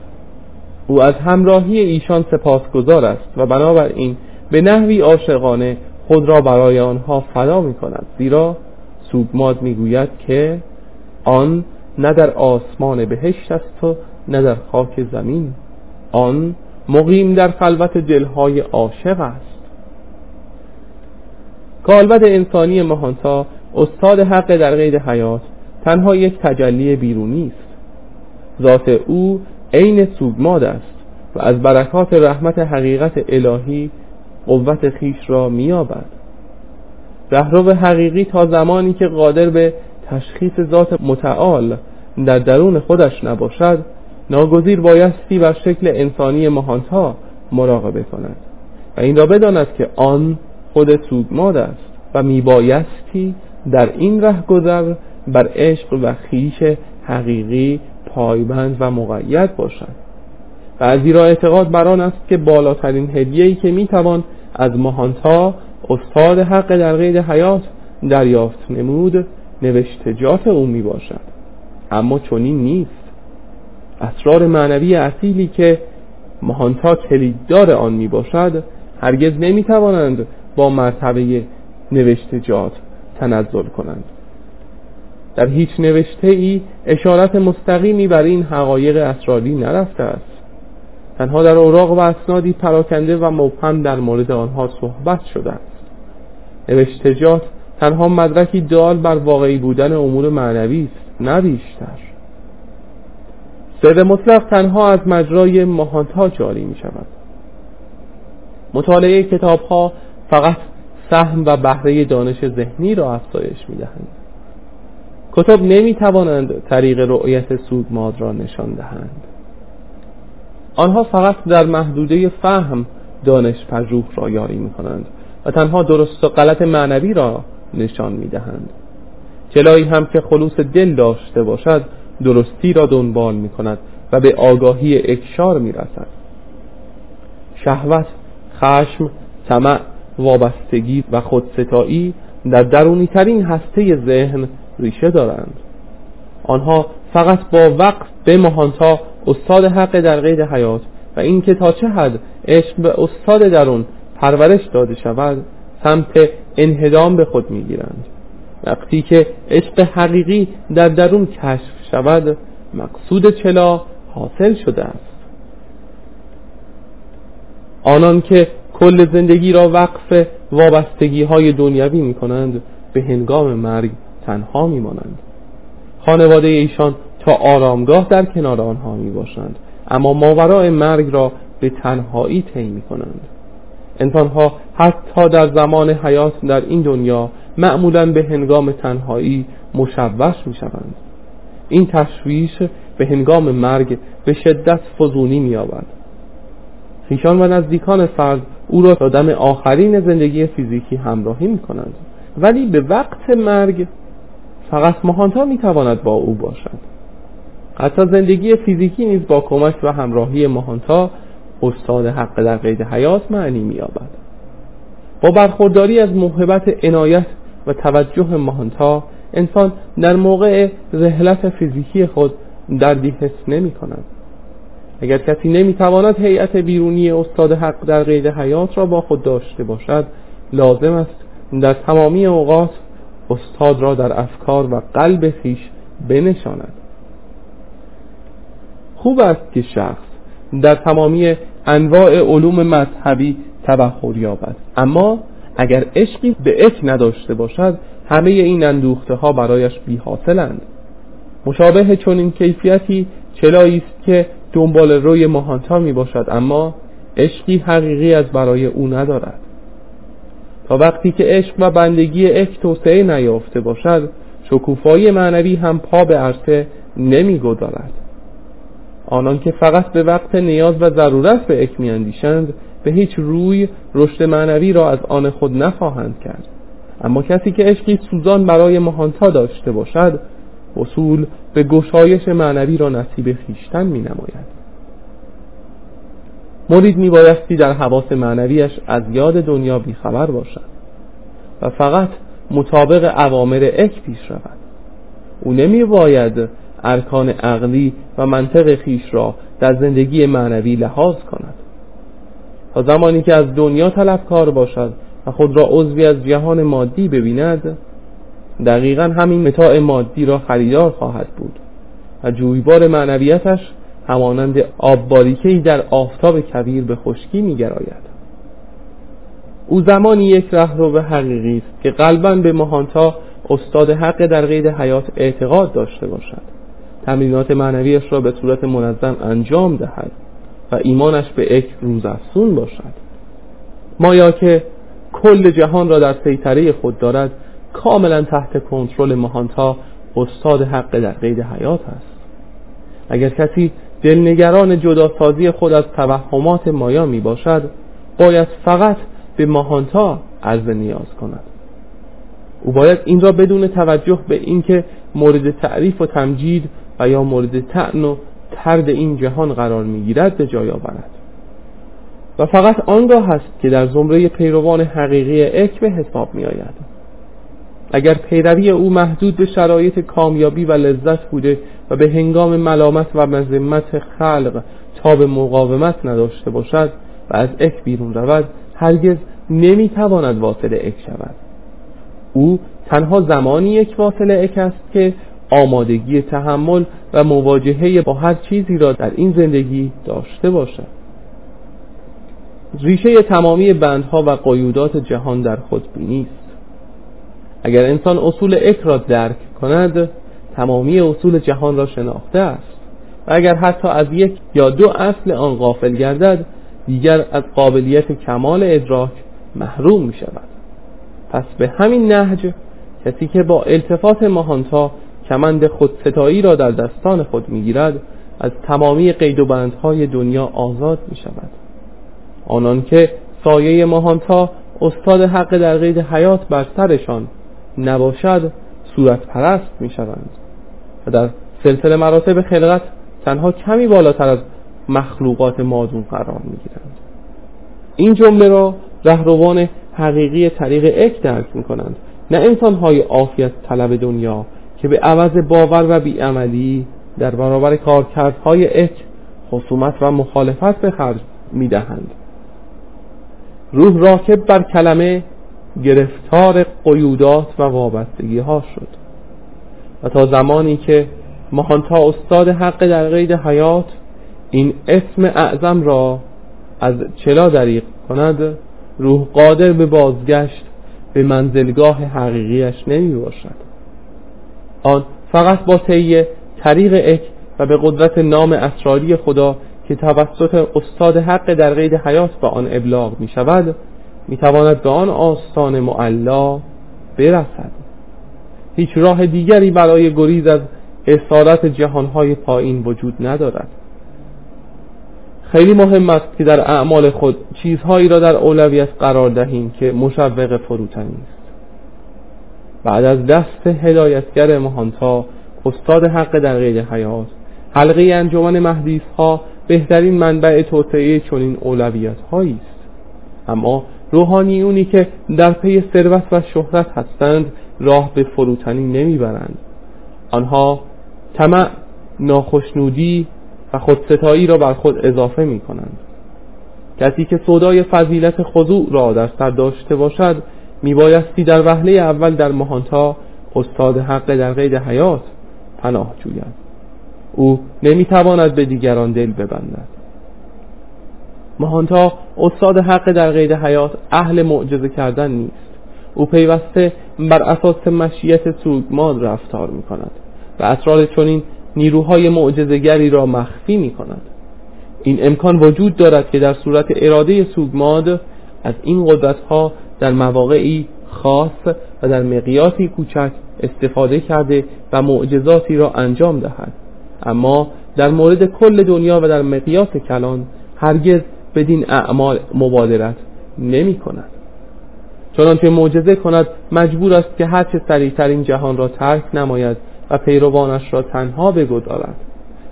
او از همراهی ایشان سپاسگزار است و بنابراین به نحوی عاشقانه خود را برای آنها فدا می کند. زیرا سوگماد می گوید که آن نه در آسمان بهشت است و نه در خاک زمین. آن مقیم در خلوت دلهای عاشق است. کالبد انسانی مهانتا استاد حق در قید حیات تنها یک تجلی بیرونی است. ذات او عین سوگماد است و از برکات رحمت حقیقت الهی قوت خیش را میابد رهرو حقیقی تا زمانی که قادر به تشخیص ذات متعال در درون خودش نباشد ناگزیر بایستی بر شکل انسانی مهانتا مراقبه کند. و این را بداند که آن خود سوگماد است و میبایستی در این ره گذر بر عشق و خیش حقیقی پایبند و مقید باشد. و از زیرا اعتقاد بران است که بالاترین هدیه‌ای که می‌توان از مهانتا استاد حق در قید حیات دریافت نمود نوشتجات او می باشد اما چنین نیست. اسرار معنوی اصیلی که مهانتا کلیددار آن می باشد هرگز نمی توانند با مرتبه نوشتجات تنزل کنند. در هیچ نوشته ای اشارت مستقیمی بر این حقایق اسراری نرفته است. تنها در اوراق و اسنادی پراکنده و مبهم در مورد آنها صحبت شده است. نوشتجات تنها مدرکی دال بر واقعی بودن امور معنوی است نه بیشتر. سر مطلق تنها از مجرای ماهانتا جاری می شود مطالعه کتاب ها فقط سهم و بهره دانش ذهنی را افزایش می دهند کتب نمی توانند طریق رؤیت سودماد را نشان دهند. آنها فقط در محدوده فهم دانش پژوه را یاری می کنند و تنها درست و غلط معنوی را نشان می دهند چلایی هم که خلوص دل داشته باشد درستی را دنبال می کند و به آگاهی اکشار می رسد شهوت، خشم، طمع، وابستگی و خودستایی در درونی ترین هسته ذهن ریشه دارند. آنها فقط با وقت به مهانتا استاد حق در قید حیات و اینکه تا چه حد عشق به استاد درون پرورش داده شود سمت انهدام به خود می‌گیرند. وقتی که عشق حقیقی در درون کشف شود مقصود چلا حاصل شده است. آنان که کل زندگی را وقف وابستگی های دنیوی می کنند به هنگام مرگ تنها می مانند خانواده ایشان تا آرامگاه در کنار آنها می باشند اما ماورای مرگ را به تنهایی طی می کنند انسانها حتی در زمان حیات در این دنیا معمولا به هنگام تنهایی مشوش می شوند این تشویش به هنگام مرگ به شدت فزونی می آورد خیشان و نزدیکان فرد او را تا دم آخرین زندگی فیزیکی همراهی می کنند ولی به وقت مرگ فقط مهانتا می تواند با او باشد. حتی زندگی فیزیکی نیز با کمک و همراهی مهانتا استاد حق در قید حیات معنی مییابد. با برخورداری از محبت عنایت و توجه مهانتا انسان در موقع رحلت فیزیکی خود دردی حس نمی کند. اگر کسی نمی‌تواند هیئت بیرونی استاد حق در قید حیات را با خود داشته باشد لازم است در تمامی اوقات استاد را در افکار و قلب خیش بنشاند. خوب است که شخص در تمامی انواع علوم مذهبی تبخور یابد. اما اگر عشقی به عشق نداشته باشد همه این اندوخته ها برایش بی حاصلند مشابه چون این کیفیتی چلایی است که دنبال روی ماهانتا می باشد اما عشقی حقیقی از برای او ندارد. تا وقتی که عشق و بندگی عشق توسعه نیافته باشد شکوفایی معنوی هم پا به عرصه نمی گذارد آنان که فقط به وقت نیاز و ضرورت به اک میاندیشند به هیچ روی رشد معنوی را از آن خود نخواهند کرد. اما کسی که عشقی سوزان برای مهانتا داشته باشد وصول به گشایش معنوی را نصیب خیشتن می نماید مرید می بایستی در حواس معنویش از یاد دنیا بیخبر باشد و فقط مطابق عوامر اک پیش رود. او نمی باید ارکان عقلی و منطق خیش را در زندگی معنوی لحاظ کند. تا زمانی که از دنیا طلبکار باشد و خود را عضوی از جهان مادی ببیند دقیقا همین متاع مادی را خریدار خواهد بود و جویبار معنویتش همانند آب در آفتاب کبیر به خشکی میگراید. او زمانی یک رهرو به حقیقی است که قلبا به ماهانتا استاد حق در قید حیات اعتقاد داشته باشد. تمرینات معنویش را به صورت منظم انجام دهد و ایمانش به یک روز افسون باشد. مایا که کل جهان را در سیطره خود دارد کاملا تحت کنترل ماهانتا استاد حق در قید حیات است. اگر کسی دلنگران جداسازی خود از توهمات مایا می باشد باید فقط به ماهانتا عرض نیاز کند. او باید این را بدون توجه به اینکه مورد تعریف و تمجید و یا مورد تعن و ترد این جهان قرار می‌گیرد به جای آورد. و فقط آنگاه است که در زمره پیروان حقیقی اک به حساب می آید اگر پیروی او محدود به شرایط کامیابی و لذت بوده و به هنگام ملامت و مذمت خلق تا به مقاومت نداشته باشد و از اک بیرون رود هرگز نمی‌تواند واصل اک شود. او تنها زمانی یک واصل اک است که آمادگی تحمل و مواجهه با هر چیزی را در این زندگی داشته باشد. ریشه تمامی بندها و قیودات جهان در خود بینیست اگر انسان اصول اک را درک کند تمامی اصول جهان را شناخته است. و اگر حتی از یک یا دو اصل آن غافل گردد دیگر از قابلیت کمال ادراک محروم می شود. پس به همین نهج کسی که با التفات ماهانتا کمند خودستایی را در دستان خود می‌گیرد از تمامی قید و بندهای دنیا آزاد می شود. آنان که سایه ماهانتا استاد حق در قید حیات بر سرشان نباشد صورت پرست می شوند و در سلسله مراتب خلقت تنها کمی بالاتر از مخلوقات مادون قرار می گیرند این جمله را رهروان حقیقی طریق اک درک می کنند نه انسان های عافیت طلب دنیا که به عوض باور و بیعملی در برابر کارکردهای اک خصومت و مخالفت به خرج می دهند روح راکب بر کلمه گرفتار قیودات و وابستگی ها شد. و تا زمانی که مهانتا استاد حق در قید حیات این اسم اعظم را از چلا دریق کند روح قادر به بازگشت به منزلگاه حقیقیش نمی باشد آن فقط با طی طریق اک و به قدرت نام اسراری خدا که توسط استاد حق در قید حیات به آن ابلاغ می شود می تواند به آن آستان معلا برسد. هیچ راه دیگری برای گریز از اسارت جهانهای پایین وجود ندارد. خیلی مهم است که در اعمال خود چیزهایی را در اولویت قرار دهیم که مشوق فروتنی است. بعد از دست هدایتگر مهانتا استاد حق در غیر حیات حلقه انجمن مهدیس ها بهترین منبع توسعه چنین اولویت هایی است. اما روحانیونی که در پی ثروت و شهرت هستند راه به فروتنی نمی‌برند. آنها طمع ناخشنودی و خودستایی را بر خود اضافه می کنند کسی که صدای فضیلت خضوع را در سر داشته باشد میبایستی در وهله اول در مهانتا استاد حق در قید حیات پناه جوید. او نمی‌تواند به دیگران دل ببندد. مهانتا استاد حق در قید حیات اهل معجزه کردن نیست. او پیوسته بر اساس مشیت سوگمان رفتار می کند و اسرار چنین نیروهای معجزگری را مخفی می کند این امکان وجود دارد که در صورت اراده سوگماد از این قدرت ها در مواقعی خاص و در مقیاسی کوچک استفاده کرده و معجزاتی را انجام دهد. اما در مورد کل دنیا و در مقیاس کلان هرگز بدین اعمال مبادرت نمی کند چنانچه معجزه کند مجبور است که هرچه سریعتر این جهان را ترک نماید و پیروانش را تنها بگذارد.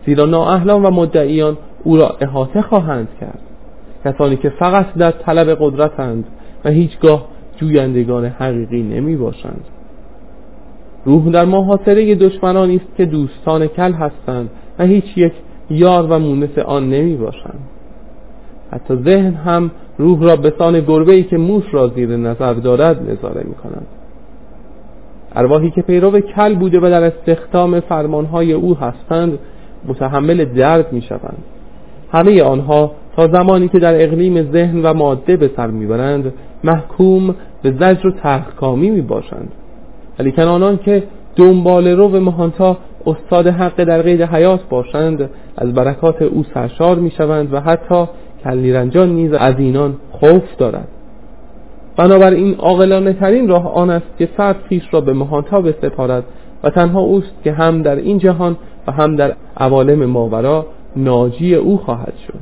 زیرا نااهلان و مدعیان او را احاطه خواهند کرد. کسانی که فقط در طلب قدرتند و هیچگاه جویندگان حقیقی نمی باشند روح در محاصره دشمنانی است که دوستان کل هستند و هیچ یک یار و مونس آن نمی باشند. حتی ذهن هم روح را به سان گربه ای که موش را زیر نظر دارد نظاره می کند. ارواحی که پیرو کل بوده و در استخدام فرمانهای او هستند متحمل درد می شوند. همه آنها تا زمانی که در اقلیم ذهن و ماده به سر می‌برند محکوم به زجر و تحکامی می باشند. ولی آنان که دنبال رو مهانتا استاد حق در قید حیات باشند از برکات او سرشار می شوند و حتی کلیرنجان نیز از اینان خوف دارد. بنابراین عاقلانه ترین راه آن است که فرد خیش را به مهانتا بسپارد و تنها اوست که هم در این جهان و هم در عوالم ماورا ناجی او خواهد شد.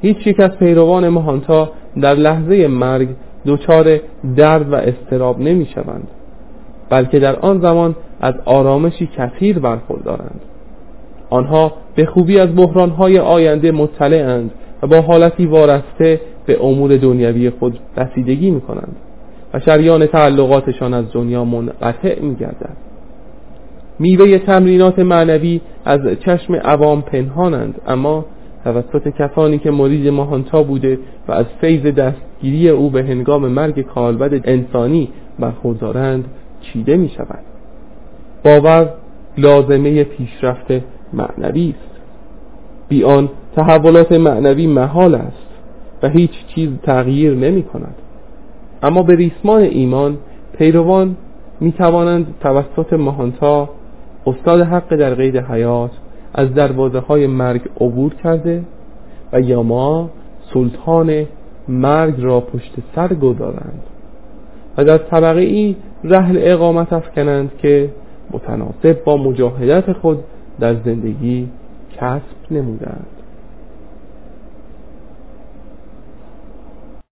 هیچ یک از پیروان مهانتا در لحظه مرگ دچار درد و استراب نمی شوند بلکه در آن زمان از آرامشی کثیر برخوردارند. آنها به خوبی از بحرانهای آینده مطلعند و با حالتی وارسته به امور دنیوی خود رسیدگی می کنند و شریان تعلقاتشان از دنیا منقطع می گردند میوه تمرینات معنوی از چشم عوام پنهانند اما توسط کسانی که مرید ماهانتا بوده و از فیض دستگیری او به هنگام مرگ کالبد انسانی برخوردارند چیده می شود باور لازمه پیشرفت معنوی است. بی آن تحولات معنوی محال است و هیچ چیز تغییر نمی کند اما به ریسمان ایمان پیروان می توانند توسط ماهانتا استاد حق در قید حیات از دروازه های مرگ عبور کرده و یا ما سلطان مرگ را پشت سر گذارند و در طبقه ای رحل اقامت افکنند که متناسب با مجاهدت خود در زندگی کسب نمودند